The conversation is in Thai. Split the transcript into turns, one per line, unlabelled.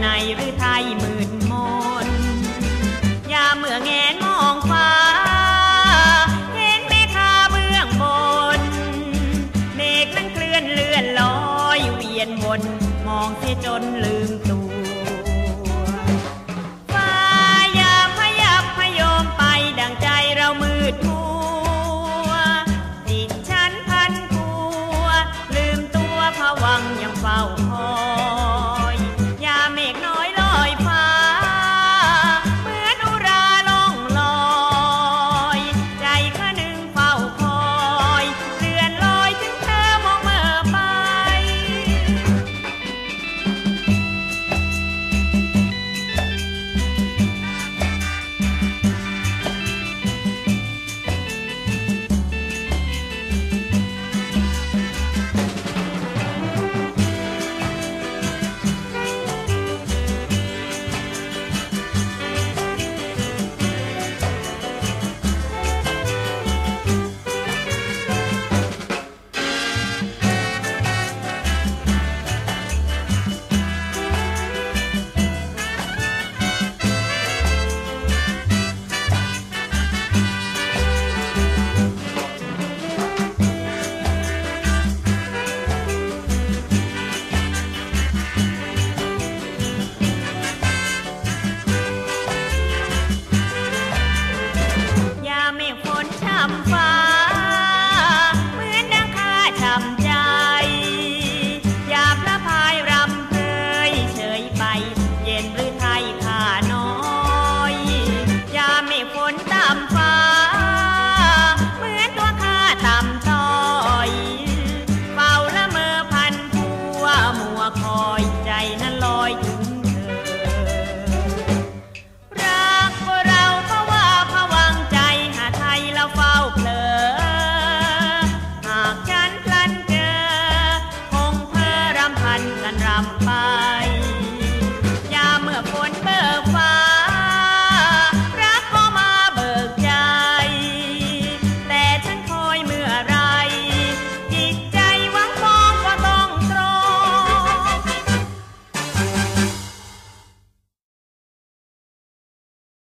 ในหรือไทยหมื่นมนยาเมื่อแงนมองฟ้า เห็นเมฆาเบื้องบน เมฆนั้นเคลื่อนเลื่อนลอยเวียนวนมองเสียจนลืมตัวฟ้าอย่าพยับพยมไปดังใจเรามืดมัวจิตฉันพันพัวลืมตัวผวังยังเฝ้าคอย หากฉันพลันเจอ คงเพ้อรำพันกันรำไป